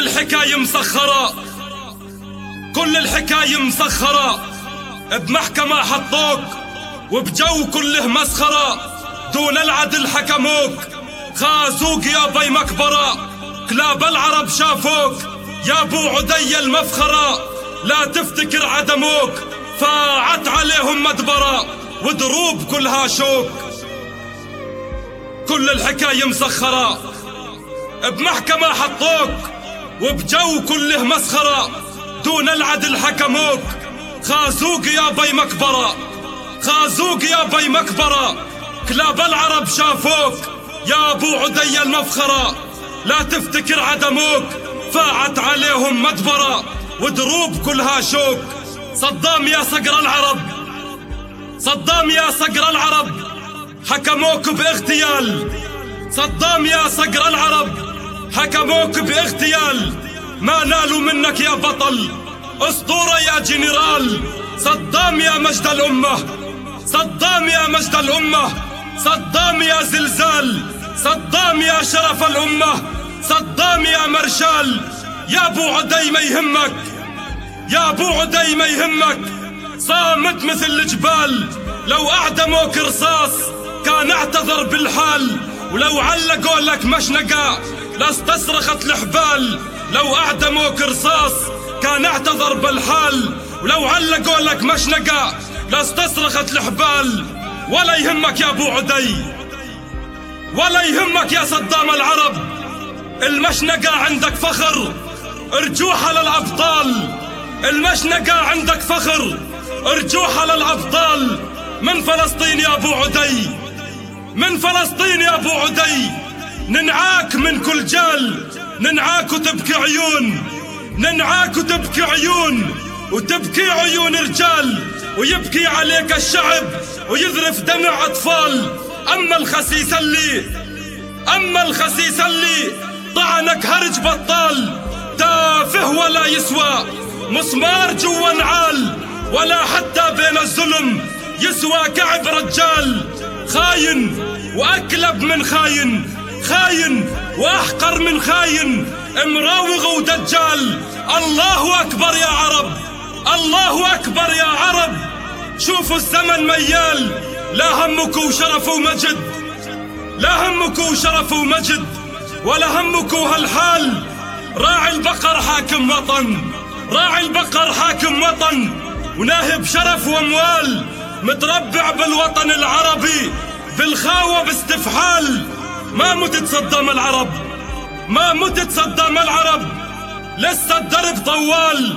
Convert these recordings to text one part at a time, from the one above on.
الحكاية مسخرة. كل الحكاية مسخرة. بمحكمة حطوك وبجو كله مسخرة. دون العدل حكموك. خازوك يا بي مكبرة. كلاب العرب شافوك. يا بو عدي المفخرة. لا تفتكر عدموك. فاعت عليهم مدبرة. ودروب كلها شوك كل الحكاية مسخرة. بمحكمة حطوك. وبجو كله مسخرة دون العدل حكموك. خازوق يا بي مكبرة خازوق يا بي مكبرة كلاب العرب شافوك. يا أبو عدي المفخرة. لا تفتكر عدموك. فاعت عليهم مدبرة. ودروب كلها شوك. صدام يا صقر العرب. صدام يا صقر العرب. حكموك بإغتيال. صدام يا صقر العرب. حكموك باغتيال ما نالوا منك يا بطل. اسطورة يا جنرال. صدام يا مجد الأمة. صدام يا مجد الأمة. صدام يا زلزال. صدام يا شرف الأمة. صدام يا مرشال. يا أبو عدي ما يهمك. يا أبو عدي ما يهمك. صامت مثل الجبال. لو أعدموك رصاص كان أعتذر بالحال. ولو علقوا لك مشنقة. لاستصرخت الحبال. لو اعدموك رصاص كان اعتذر بالحال. ولو علقوا لك مشنقة لاستصرخت الحبال. ولا يهمك يا أبو عدي. ولا يهمك يا صدام العرب. المشنقة عندك فخر. ارجوها للأبطال. المشنقة عندك فخر. ارجوها للأبطال. من فلسطين يا أبو عدي؟ من فلسطين يا أبو عدي؟ ننعاك من كل جال ننعاك وتبكي عيون ننعاك وتبكي عيون وتبكي عيون رجال ويبكي عليك الشعب ويذرف دمع أطفال. أما الخسيس اللي أما الخسيس اللي طعنك هرج بطال تافه ولا يسوى مسمار جوا نعال ولا حتى بين الظلم يسوى كعب رجال. خاين وأكلب من خاين. خاين وأحقر من خاين مراوغ ودجال. الله أكبر يا عرب الله أكبر يا عرب. شوفوا الزمن ميال لا همك وشرف ومجد. لا همك وشرف ومجد ولا همك هالحال راعي البقر حاكم وطن راعي البقر حاكم وطن. وناهب شرف وأموال متربع بالوطن العربي بالخاوة باستفحال. ما متت صدام العرب. ما متت صدام العرب. لسه الدرب طوال.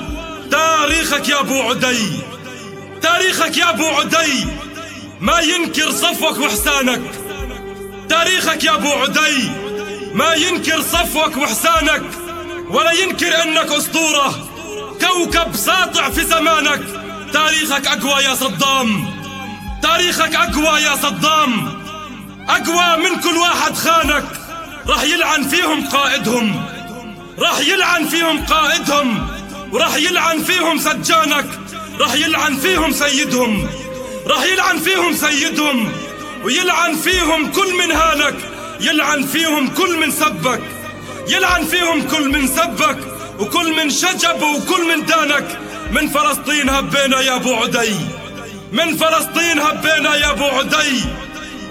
تاريخك يا أبو عدي. تاريخك يا أبو عدي. ما ينكر صفوك واحسانك تاريخك يا أبو عدي. ما ينكر صفوك واحسانك ولا ينكر إنك أسطورة. كوكب ساطع في زمانك. تاريخك أقوى يا صدام. تاريخك أقوى يا صدام. أقوى من كل واحد خانك. راح يلعن فيهم قائدهم. راح يلعن فيهم قائدهم. وراح يلعن فيهم سجانك. راح يلعن فيهم سيدهم. راح يلعن فيهم سيدهم. ويلعن فيهم كل من هانك يلعن فيهم كل من سبك. يلعن فيهم كل من سبك. وكل من شجب وكل من دانك. من فلسطين هبينا يا أبو عدي. من فلسطين هبينا يا أبو عدي.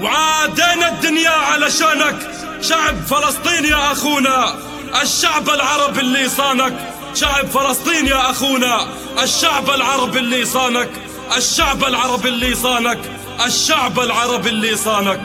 وعادينا الدنيا علشانك شعب فلسطين يا أخونا. الشعب العربي اللي صانك. شعب فلسطين يا أخونا. الشعب العربي اللي صانك. الشعب العربي اللي صانك. الشعب العربي اللي صانك.